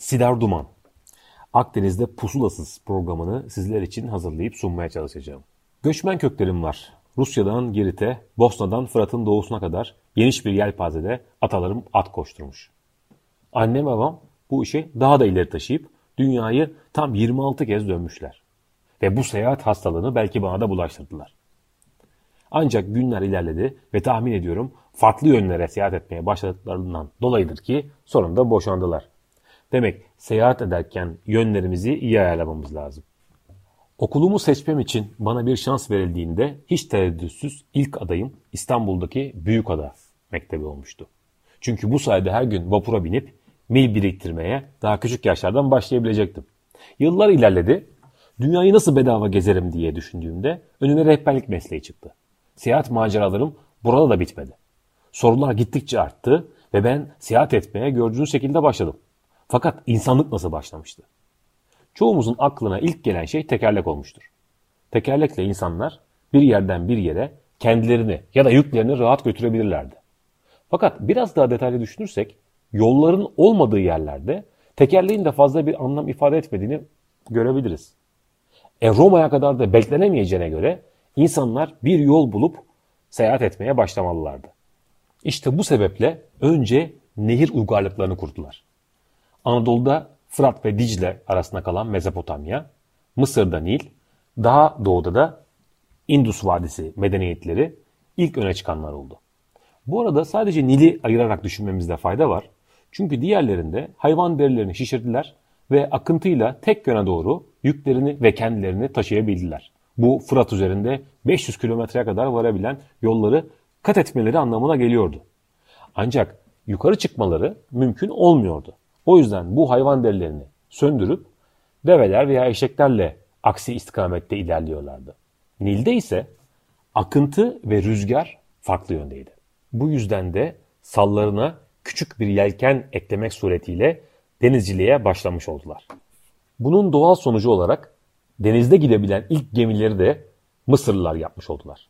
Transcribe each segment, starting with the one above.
Sidar Duman. Akdeniz'de Pusulasız programını sizler için hazırlayıp sunmaya çalışacağım. Göçmen köklerim var. Rusya'dan Girit'e, Bosna'dan Fırat'ın doğusuna kadar geniş bir yelpazede atalarım at koşturmuş. Annem babam bu işi daha da ileri taşıyıp dünyayı tam 26 kez dönmüşler. Ve bu seyahat hastalığını belki bana da bulaştırdılar. Ancak günler ilerledi ve tahmin ediyorum farklı yönlere seyahat etmeye başladıklarından dolayıdır ki sonunda boşandılar. Demek seyahat ederken yönlerimizi iyi ayarlamamız lazım. Okulumu seçmem için bana bir şans verildiğinde hiç tereddütsüz ilk adayım İstanbul'daki Büyükada Mektebi olmuştu. Çünkü bu sayede her gün vapura binip mil biriktirmeye daha küçük yaşlardan başlayabilecektim. Yıllar ilerledi. Dünyayı nasıl bedava gezerim diye düşündüğümde önüme rehberlik mesleği çıktı. Seyahat maceralarım burada da bitmedi. Sorular gittikçe arttı ve ben seyahat etmeye gördüğünüz şekilde başladım. Fakat insanlık nasıl başlamıştı? Çoğumuzun aklına ilk gelen şey tekerlek olmuştur. Tekerlekle insanlar bir yerden bir yere kendilerini ya da yüklerini rahat götürebilirlerdi. Fakat biraz daha detaylı düşünürsek yolların olmadığı yerlerde tekerleğin de fazla bir anlam ifade etmediğini görebiliriz. E Roma'ya kadar da beklenemeyeceğine göre insanlar bir yol bulup seyahat etmeye başlamalılardı. İşte bu sebeple önce nehir uygarlıklarını kurdular. Anadolu'da Fırat ve Dicle arasında kalan Mezopotamya, Mısır'da Nil, daha doğuda da Indus Vadisi medeniyetleri ilk öne çıkanlar oldu. Bu arada sadece Nil'i ayırarak düşünmemizde fayda var. Çünkü diğerlerinde hayvan derilerini şişirdiler ve akıntıyla tek yöne doğru yüklerini ve kendilerini taşıyabildiler. Bu Fırat üzerinde 500 kilometreye kadar varabilen yolları kat etmeleri anlamına geliyordu. Ancak yukarı çıkmaları mümkün olmuyordu. O yüzden bu hayvan derilerini söndürüp develer veya eşeklerle aksi istikamette ilerliyorlardı. Nil'de ise akıntı ve rüzgar farklı yöndeydi. Bu yüzden de sallarına küçük bir yelken eklemek suretiyle denizciliğe başlamış oldular. Bunun doğal sonucu olarak denizde gidebilen ilk gemileri de Mısırlılar yapmış oldular.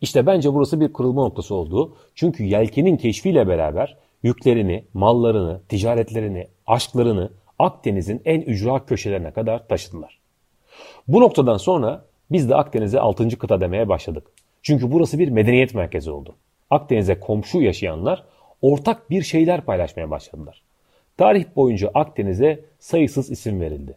İşte bence burası bir kırılma noktası oldu. Çünkü yelkenin keşfiyle beraber yüklerini, mallarını, ticaretlerini, aşklarını Akdeniz'in en ücra köşelerine kadar taşıdılar. Bu noktadan sonra biz de Akdeniz'e 6. kıta demeye başladık. Çünkü burası bir medeniyet merkezi oldu. Akdeniz'e komşu yaşayanlar ortak bir şeyler paylaşmaya başladılar. Tarih boyunca Akdeniz'e sayısız isim verildi.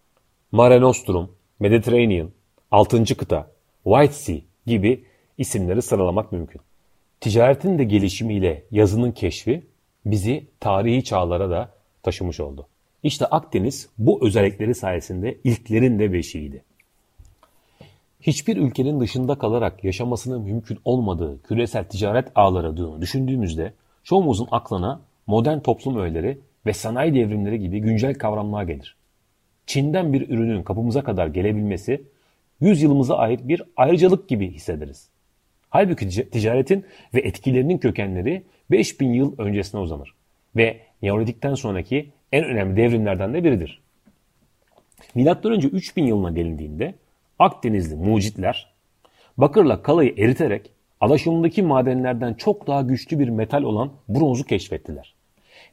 Mare Nostrum, Mediterranean, 6. kıta, White Sea gibi isimleri sıralamak mümkün. Ticaretin de gelişimiyle yazının keşfi bizi tarihi çağlara da taşımış oldu. İşte Akdeniz bu özellikleri sayesinde ilklerin de beşiğiydi. Hiçbir ülkenin dışında kalarak yaşamasının mümkün olmadığı küresel ticaret ağları düşündüğümüzde çoğumuzun aklına modern toplum öğeleri ve sanayi devrimleri gibi güncel kavramlar gelir. Çin'den bir ürünün kapımıza kadar gelebilmesi 100 yılımıza ait bir ayrıcalık gibi hissederiz. Halbuki ticaretin ve etkilerinin kökenleri 5000 yıl öncesine uzanır ve Neolitik'ten sonraki en önemli devrimlerden de biridir. Milattan önce 3000 yılına gelindiğinde Akdenizli mucitler bakırla kalayı eriterek alaşımındaki madenlerden çok daha güçlü bir metal olan bronzu keşfettiler.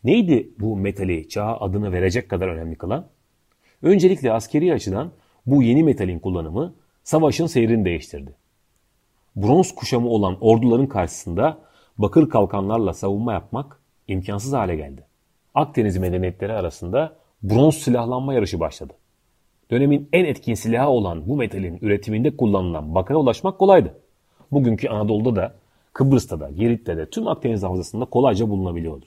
Neydi bu metali çağa adını verecek kadar önemli kılan? Öncelikle askeri açıdan bu yeni metalin kullanımı savaşın seyrini değiştirdi. Bronz kuşamı olan orduların karşısında bakır kalkanlarla savunma yapmak imkansız hale geldi. Akdeniz medeniyetleri arasında bronz silahlanma yarışı başladı. Dönemin en etkin silahı olan bu metalin üretiminde kullanılan bakıra ulaşmak kolaydı. Bugünkü Anadolu'da da, Kıbrıs'ta da, Girit'te de tüm Akdeniz havzasında kolayca bulunabiliyordu.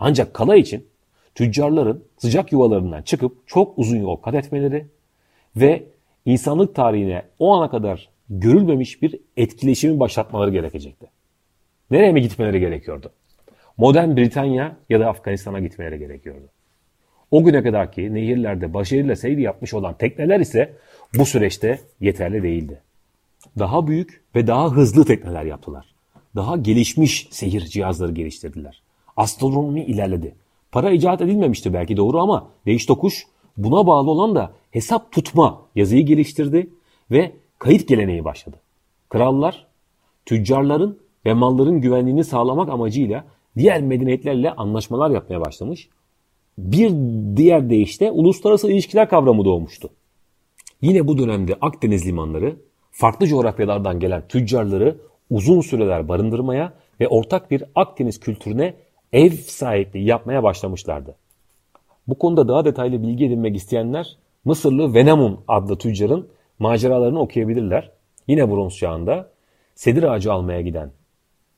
Ancak kala için tüccarların sıcak yuvalarından çıkıp çok uzun yol kat etmeleri ve insanlık tarihine o ana kadar görülmemiş bir etkileşimi başlatmaları gerekecekti. Nereye mi gitmeleri gerekiyordu? Modern Britanya ya da Afganistan'a gitmeleri gerekiyordu. O güne kadarki nehirlerde başarıyla seyir yapmış olan tekneler ise bu süreçte yeterli değildi. Daha büyük ve daha hızlı tekneler yaptılar. Daha gelişmiş seyir cihazları geliştirdiler. Astronomi ilerledi. Para icat edilmemişti belki doğru ama değiş tokuş buna bağlı olan da hesap tutma yazıyı geliştirdi ve kayıt geleneği başladı. Krallar, tüccarların ve malların güvenliğini sağlamak amacıyla diğer medeniyetlerle anlaşmalar yapmaya başlamış. Bir diğer deyişle uluslararası ilişkiler kavramı doğmuştu. Yine bu dönemde Akdeniz limanları farklı coğrafyalardan gelen tüccarları uzun süreler barındırmaya ve ortak bir Akdeniz kültürüne ev sahipliği yapmaya başlamışlardı. Bu konuda daha detaylı bilgi edinmek isteyenler Mısırlı Venamun adlı tüccarın maceralarını okuyabilirler. Yine bronz çağında sedir ağacı almaya giden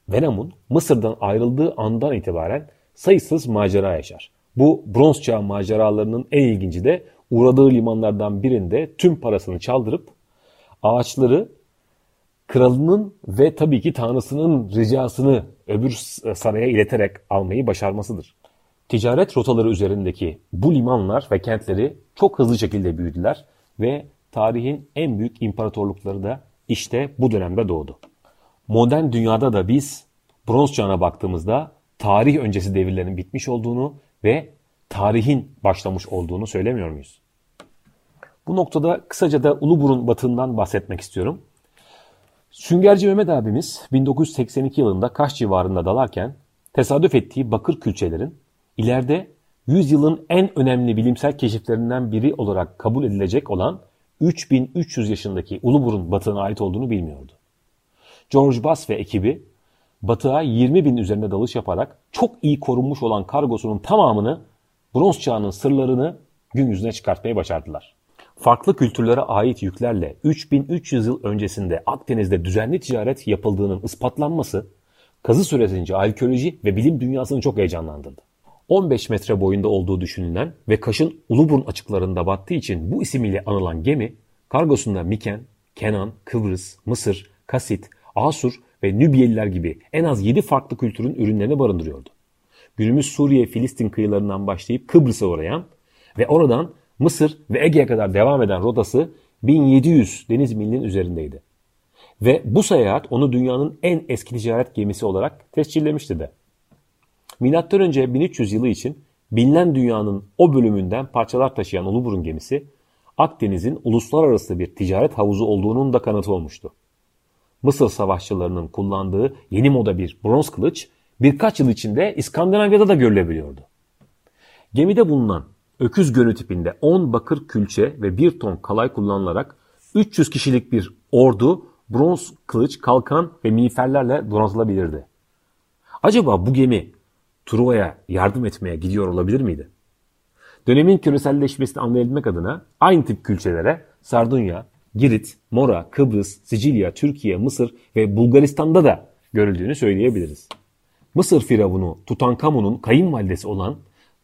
Venamun Mısır'dan ayrıldığı andan itibaren sayısız macera yaşar. Bu bronz çağ maceralarının en ilginci de uğradığı limanlardan birinde tüm parasını çaldırıp ağaçları kralının ve tabii ki tanrısının ricasını öbür saraya ileterek almayı başarmasıdır. Ticaret rotaları üzerindeki bu limanlar ve kentleri çok hızlı şekilde büyüdüler ve tarihin en büyük imparatorlukları da işte bu dönemde doğdu. Modern dünyada da biz bronz çağına baktığımızda tarih öncesi devirlerin bitmiş olduğunu ve tarihin başlamış olduğunu söylemiyor muyuz? Bu noktada kısaca da Uluburun batığından bahsetmek istiyorum. Süngerci Mehmet abimiz 1982 yılında Kaş civarında dalarken tesadüf ettiği bakır külçelerin ileride 100 yılın en önemli bilimsel keşiflerinden biri olarak kabul edilecek olan 3300 yaşındaki Uluburun batığına ait olduğunu bilmiyordu. George Bass ve ekibi batığa 20 bin üzerinde dalış yaparak çok iyi korunmuş olan kargosunun tamamını bronz çağının sırlarını gün yüzüne çıkartmayı başardılar. Farklı kültürlere ait yüklerle 3300 yıl öncesinde Akdeniz'de düzenli ticaret yapıldığının ispatlanması kazı süresince arkeoloji ve bilim dünyasını çok heyecanlandırdı. 15 metre boyunda olduğu düşünülen ve Kaş'ın Uluburun açıklarında battığı için bu isim ile anılan gemi kargosunda Miken, Kenan, Kıbrıs, Mısır, Kasit, Asur ve Nübiyeliler gibi en az 7 farklı kültürün ürünlerini barındırıyordu. Günümüz Suriye, Filistin kıyılarından başlayıp Kıbrıs'a uğrayan ve oradan Mısır ve Ege'ye kadar devam eden rotası 1700 deniz milinin üzerindeydi. Ve bu seyahat onu dünyanın en eski ticaret gemisi olarak tescillemişti de. Milattan önce 1300 yılı için bilinen dünyanın o bölümünden parçalar taşıyan Uluburun gemisi Akdeniz'in uluslararası bir ticaret havuzu olduğunun da kanıtı olmuştu. Mısır savaşçılarının kullandığı yeni moda bir bronz kılıç birkaç yıl içinde İskandinavya'da da görülebiliyordu. Gemide bulunan öküz gönü tipinde 10 bakır külçe ve 1 ton kalay kullanılarak 300 kişilik bir ordu bronz kılıç, kalkan ve miğferlerle donatılabilirdi. Acaba bu gemi Truva'ya yardım etmeye gidiyor olabilir miydi? Dönemin küreselleşmesini anlayabilmek adına aynı tip külçelere Sardunya, Girit, Mora, Kıbrıs, Sicilya, Türkiye, Mısır ve Bulgaristan'da da görüldüğünü söyleyebiliriz. Mısır firavunu Tutankamon'un kayınvalidesi olan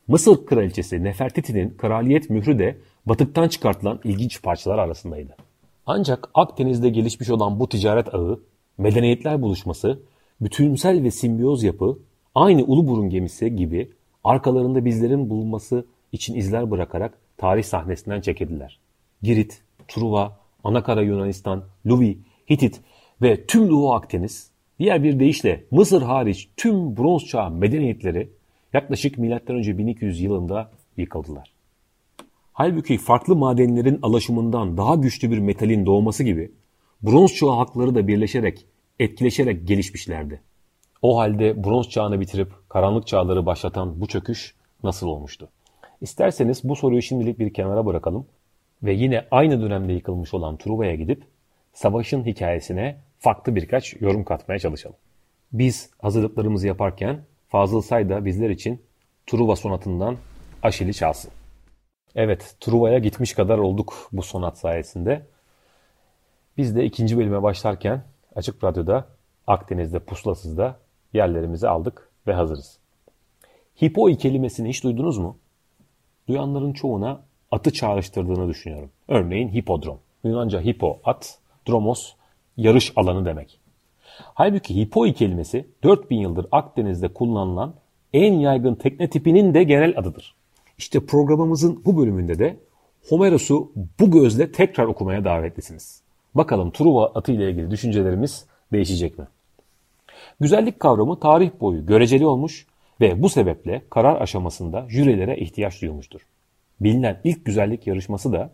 Mısır kraliçesi Nefertiti'nin kraliyet mührü de batıktan çıkartılan ilginç parçalar arasındaydı. Ancak Akdeniz'de gelişmiş olan bu ticaret ağı, medeniyetler buluşması, bütünsel ve simbiyoz yapı, aynı Uluburun gemisi gibi arkalarında bizlerin bulunması için izler bırakarak tarih sahnesinden çekildiler. Girit, Truva, Anakara Yunanistan, Luvi, Hitit ve tüm Doğu Akdeniz, diğer bir deyişle Mısır hariç tüm bronz çağı medeniyetleri yaklaşık M.Ö. 1200 yılında yıkıldılar. Halbuki farklı madenlerin alaşımından daha güçlü bir metalin doğması gibi bronz çağı halkları da birleşerek, etkileşerek gelişmişlerdi. O halde bronz çağını bitirip karanlık çağları başlatan bu çöküş nasıl olmuştu? İsterseniz bu soruyu şimdilik bir kenara bırakalım ve yine aynı dönemde yıkılmış olan Truva'ya gidip savaşın hikayesine farklı birkaç yorum katmaya çalışalım. Biz hazırlıklarımızı yaparken Fazıl Say da bizler için Truva sonatından Aşil'i çalsın. Evet, Truva'ya gitmiş kadar olduk bu sonat sayesinde. Biz de ikinci bölüme başlarken Açık Radyo'da, Akdeniz'de, Pusulasız'da yerlerimizi aldık ve hazırız. Hipoi kelimesini hiç duydunuz mu? Duyanların çoğuna atı çağrıştırdığını düşünüyorum. Örneğin hipodrom. Yunanca hipo at, dromos yarış alanı demek. Halbuki hipoi kelimesi 4000 yıldır Akdeniz'de kullanılan en yaygın tekne tipinin de genel adıdır. İşte programımızın bu bölümünde de Homeros'u bu gözle tekrar okumaya davetlisiniz. Bakalım Truva atı ile ilgili düşüncelerimiz değişecek mi? Güzellik kavramı tarih boyu göreceli olmuş ve bu sebeple karar aşamasında jürilere ihtiyaç duyulmuştur. Bilinen ilk güzellik yarışması da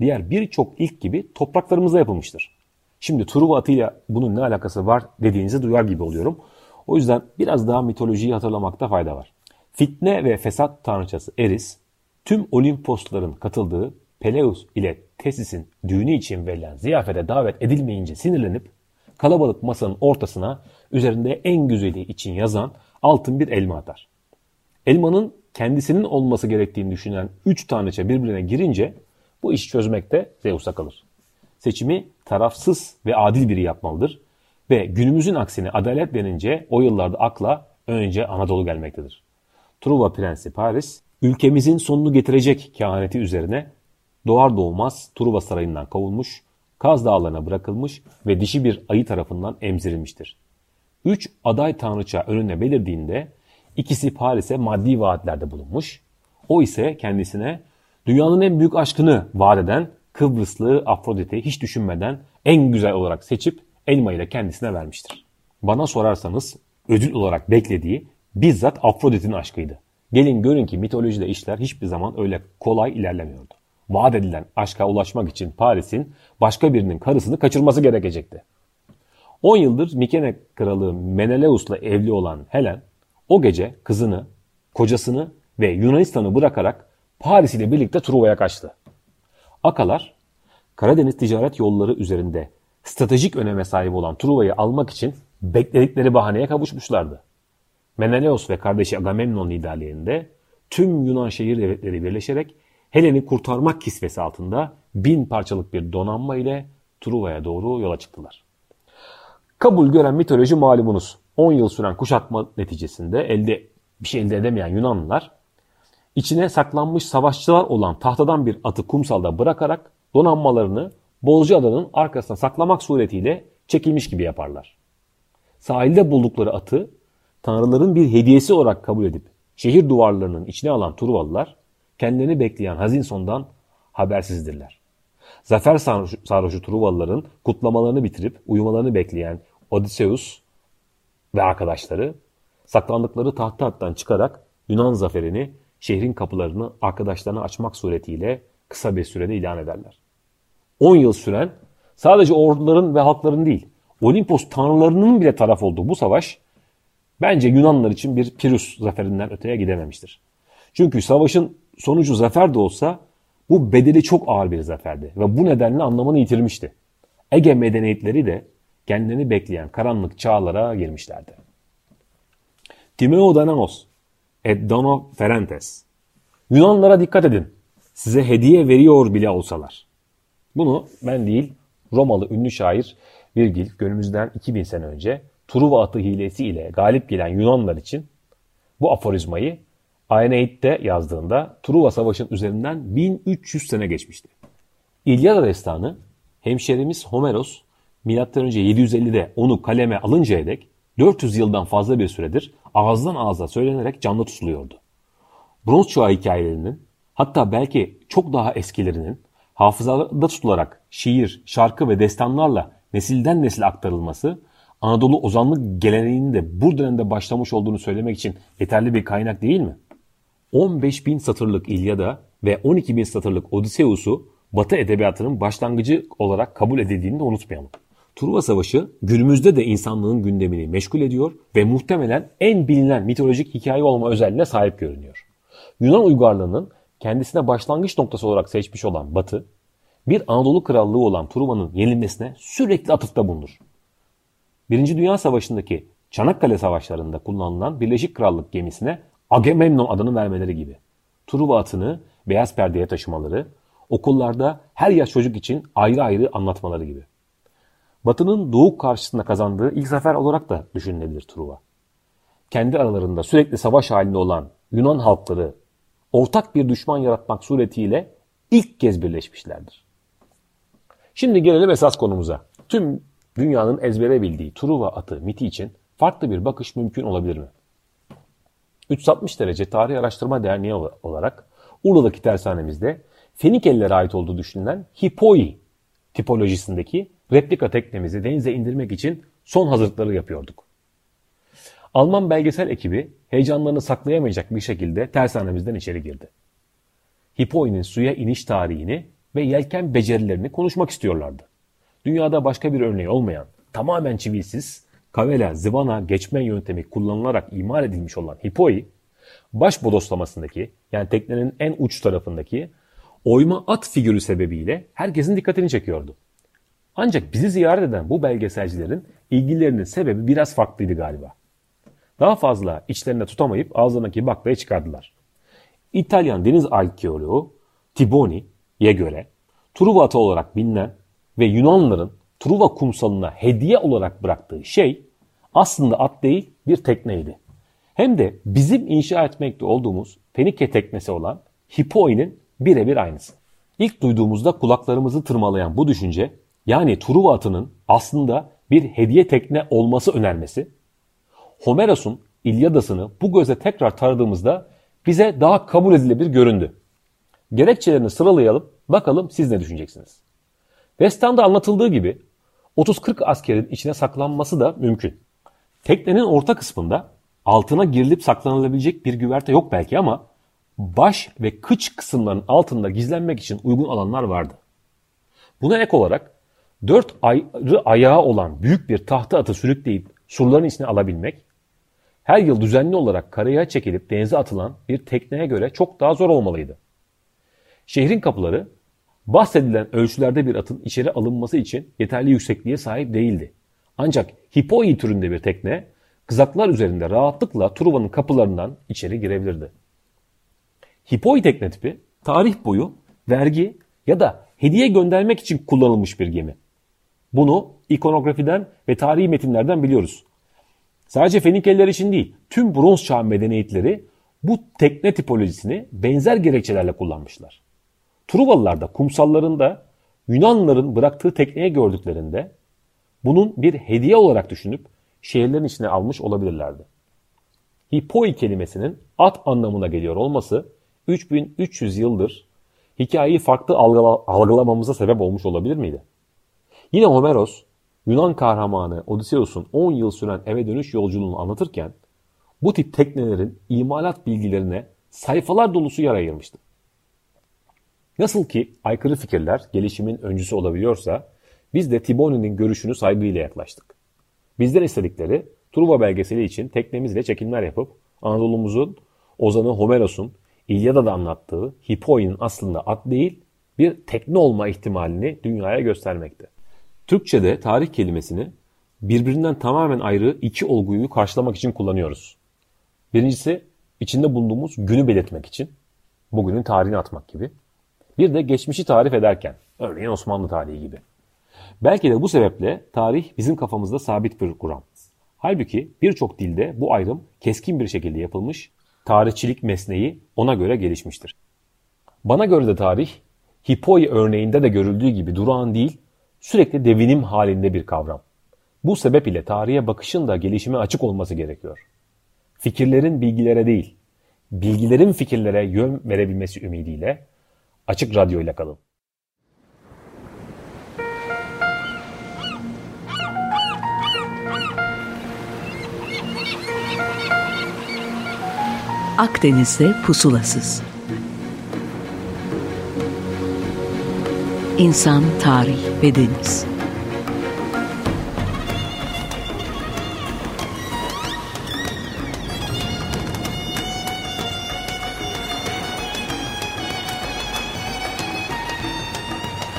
diğer birçok ilk gibi topraklarımızda yapılmıştır. Şimdi Truva atıyla bunun ne alakası var dediğinizi duyar gibi oluyorum. O yüzden biraz daha mitolojiyi hatırlamakta fayda var. Fitne ve fesat tanrıçası Eris, tüm Olimposların katıldığı Peleus ile Tesis'in düğünü için verilen ziyafete davet edilmeyince sinirlenip kalabalık masanın ortasına üzerinde en güzeli için yazan altın bir elma atar. Elmanın kendisinin olması gerektiğini düşünen üç tanrıça birbirine girince bu işi çözmekte Zeus'a kalır. Seçimi tarafsız ve adil biri yapmalıdır ve günümüzün aksine adalet denince o yıllarda akla önce Anadolu gelmektedir. Truva Prensi Paris, ülkemizin sonunu getirecek kehaneti üzerine doğar doğmaz Truva Sarayı'ndan kovulmuş, Kaz Dağları'na bırakılmış ve dişi bir ayı tarafından emzirilmiştir. Üç aday tanrıça önüne belirdiğinde ikisi Paris'e maddi vaatlerde bulunmuş, o ise kendisine dünyanın en büyük aşkını vaat eden Kıbrıslı Afrodit'i hiç düşünmeden en güzel olarak seçip elma ile kendisine vermiştir. Bana sorarsanız ödül olarak beklediği bizzat Afrodit'in aşkıydı. Gelin görün ki mitolojide işler hiçbir zaman öyle kolay ilerlemiyordu. Vaat edilen aşka ulaşmak için Paris'in başka birinin karısını kaçırması gerekecekti. 10 yıldır Mikene kralı Menelaus'la evli olan Helen o gece kızını, kocasını ve Yunanistan'ı bırakarak Paris ile birlikte Truva'ya kaçtı. Akalar Karadeniz ticaret yolları üzerinde stratejik öneme sahip olan Truva'yı almak için bekledikleri bahaneye kavuşmuşlardı. Menelaos ve kardeşi Agamemnon liderliğinde tüm Yunan şehir devletleri birleşerek Helen'i kurtarmak kisvesi altında bin parçalık bir donanma ile Truva'ya doğru yola çıktılar. Kabul gören mitoloji malumunuz. 10 yıl süren kuşatma neticesinde elde bir şey elde edemeyen Yunanlılar içine saklanmış savaşçılar olan tahtadan bir atı kumsalda bırakarak donanmalarını Bolcaada'nın arkasına saklamak suretiyle çekilmiş gibi yaparlar. Sahilde buldukları atı tanrıların bir hediyesi olarak kabul edip şehir duvarlarının içine alan Truvalılar kendilerini bekleyen hazin sondan habersizdirler. Zafer sarhoşu Truvalıların kutlamalarını bitirip uyumalarını bekleyen Odysseus ve arkadaşları saklandıkları tahta hattan çıkarak Yunan zaferini şehrin kapılarını arkadaşlarına açmak suretiyle kısa bir sürede ilan ederler. 10 yıl süren sadece orduların ve halkların değil Olimpos tanrılarının bile taraf olduğu bu savaş bence Yunanlılar için bir Pirus zaferinden öteye gidememiştir. Çünkü savaşın sonucu zafer de olsa bu bedeli çok ağır bir zaferdi ve bu nedenle anlamını yitirmişti. Ege medeniyetleri de kendini bekleyen karanlık çağlara girmişlerdi. Timeo Danaos et Dono Ferentes Yunanlara dikkat edin. Size hediye veriyor bile olsalar. Bunu ben değil Romalı ünlü şair Virgil günümüzden 2000 sene önce Truva atı hilesi ile galip gelen Yunanlar için bu aforizmayı Aeneid'de yazdığında Truva Savaşı'nın üzerinden 1300 sene geçmişti. İlyada destanı hemşerimiz Homeros M.Ö. 750'de onu kaleme alıncaya dek 400 yıldan fazla bir süredir ağızdan ağza söylenerek canlı tutuluyordu. Bronz çağı hikayelerinin hatta belki çok daha eskilerinin hafızada tutularak şiir, şarkı ve destanlarla nesilden nesile aktarılması Anadolu ozanlık geleneğinin de bu dönemde başlamış olduğunu söylemek için yeterli bir kaynak değil mi? 15 bin satırlık İlyada ve 12 bin satırlık Odysseus'u Batı edebiyatının başlangıcı olarak kabul edildiğini de unutmayalım. Truva Savaşı günümüzde de insanlığın gündemini meşgul ediyor ve muhtemelen en bilinen mitolojik hikaye olma özelliğine sahip görünüyor. Yunan uygarlığının kendisine başlangıç noktası olarak seçmiş olan Batı, bir Anadolu krallığı olan Truva'nın yenilmesine sürekli atıfta bulunur. Birinci Dünya Savaşı'ndaki Çanakkale Savaşları'nda kullanılan Birleşik Krallık gemisine Agamemnon adını vermeleri gibi. Truva atını beyaz perdeye taşımaları, okullarda her yaş çocuk için ayrı ayrı anlatmaları gibi. Batı'nın Doğu karşısında kazandığı ilk zafer olarak da düşünülebilir Truva. Kendi aralarında sürekli savaş halinde olan Yunan halkları ortak bir düşman yaratmak suretiyle ilk kez birleşmişlerdir. Şimdi gelelim esas konumuza. Tüm dünyanın ezbere bildiği Truva atı miti için farklı bir bakış mümkün olabilir mi? 360 derece Tarih Araştırma Derneği olarak Urla'daki tersanemizde Fenikelilere ait olduğu düşünülen Hipoi tipolojisindeki replika teknemizi denize indirmek için son hazırlıkları yapıyorduk. Alman belgesel ekibi heyecanlarını saklayamayacak bir şekilde tersanemizden içeri girdi. Hipoi'nin suya iniş tarihini ve yelken becerilerini konuşmak istiyorlardı. Dünyada başka bir örneği olmayan, tamamen çivilsiz, kavela, zıvana geçme yöntemi kullanılarak imal edilmiş olan Hipoi, baş bodoslamasındaki yani teknenin en uç tarafındaki oyma at figürü sebebiyle herkesin dikkatini çekiyordu. Ancak bizi ziyaret eden bu belgeselcilerin ilgilerinin sebebi biraz farklıydı galiba. Daha fazla içlerine tutamayıp ağzındaki baklayı çıkardılar. İtalyan deniz arkeoloğu Tiboni'ye göre Truva atı olarak bilinen ve Yunanlıların Truva kumsalına hediye olarak bıraktığı şey aslında at değil bir tekneydi. Hem de bizim inşa etmekte olduğumuz Fenike teknesi olan Hippoi'nin birebir aynısı. İlk duyduğumuzda kulaklarımızı tırmalayan bu düşünce yani Truva atının aslında bir hediye tekne olması önermesi Homeros'un İlyadası'nı bu göze tekrar taradığımızda bize daha kabul edilebilir göründü. Gerekçelerini sıralayalım, bakalım siz ne düşüneceksiniz. Westan'da anlatıldığı gibi 30-40 askerin içine saklanması da mümkün. Teknenin orta kısmında altına girilip saklanılabilecek bir güverte yok belki ama baş ve kıç kısımların altında gizlenmek için uygun alanlar vardı. Buna ek olarak dört ayrı ayağı olan büyük bir tahta atı sürükleyip surların içine alabilmek, her yıl düzenli olarak karaya çekilip denize atılan bir tekneye göre çok daha zor olmalıydı. Şehrin kapıları bahsedilen ölçülerde bir atın içeri alınması için yeterli yüksekliğe sahip değildi. Ancak Hipoi türünde bir tekne kızaklar üzerinde rahatlıkla Truva'nın kapılarından içeri girebilirdi. Hipoi tekne tipi tarih boyu vergi ya da hediye göndermek için kullanılmış bir gemi. Bunu ikonografiden ve tarihi metinlerden biliyoruz. Sadece Fenikeliler için değil, tüm bronz çağ medeniyetleri bu tekne tipolojisini benzer gerekçelerle kullanmışlar. Truvalılar da kumsallarında Yunanlıların bıraktığı tekneyi gördüklerinde bunun bir hediye olarak düşünüp şehirlerin içine almış olabilirlerdi. Hippoi kelimesinin at anlamına geliyor olması 3300 yıldır hikayeyi farklı algılamamıza sebep olmuş olabilir miydi? Yine Homeros Yunan kahramanı Odysseus'un 10 yıl süren eve dönüş yolculuğunu anlatırken bu tip teknelerin imalat bilgilerine sayfalar dolusu yer ayırmıştı. Nasıl ki aykırı fikirler gelişimin öncüsü olabiliyorsa biz de Tiboni'nin görüşünü saygıyla yaklaştık. Bizden istedikleri Truva belgeseli için teknemizle çekimler yapıp Anadolu'muzun ozanı Homeros'un İlyada'da anlattığı Hippoi'nin aslında at değil bir tekne olma ihtimalini dünyaya göstermekte. Türkçe'de tarih kelimesini birbirinden tamamen ayrı iki olguyu karşılamak için kullanıyoruz. Birincisi içinde bulunduğumuz günü belirtmek için. Bugünün tarihini atmak gibi. Bir de geçmişi tarif ederken. Örneğin Osmanlı tarihi gibi. Belki de bu sebeple tarih bizim kafamızda sabit bir kuram. Halbuki birçok dilde bu ayrım keskin bir şekilde yapılmış, tarihçilik mesleği ona göre gelişmiştir. Bana göre de tarih, Hipoi örneğinde de görüldüğü gibi durağan değil, sürekli devinim halinde bir kavram. Bu sebep ile tarihe bakışın da gelişime açık olması gerekiyor. Fikirlerin bilgilere değil, bilgilerin fikirlere yön verebilmesi ümidiyle Açık Radyo ile kalın. Akdeniz'de pusulasız. İnsan, tarih ve deniz.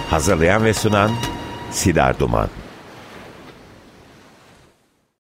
Hazırlayan ve sunan Sidar Duman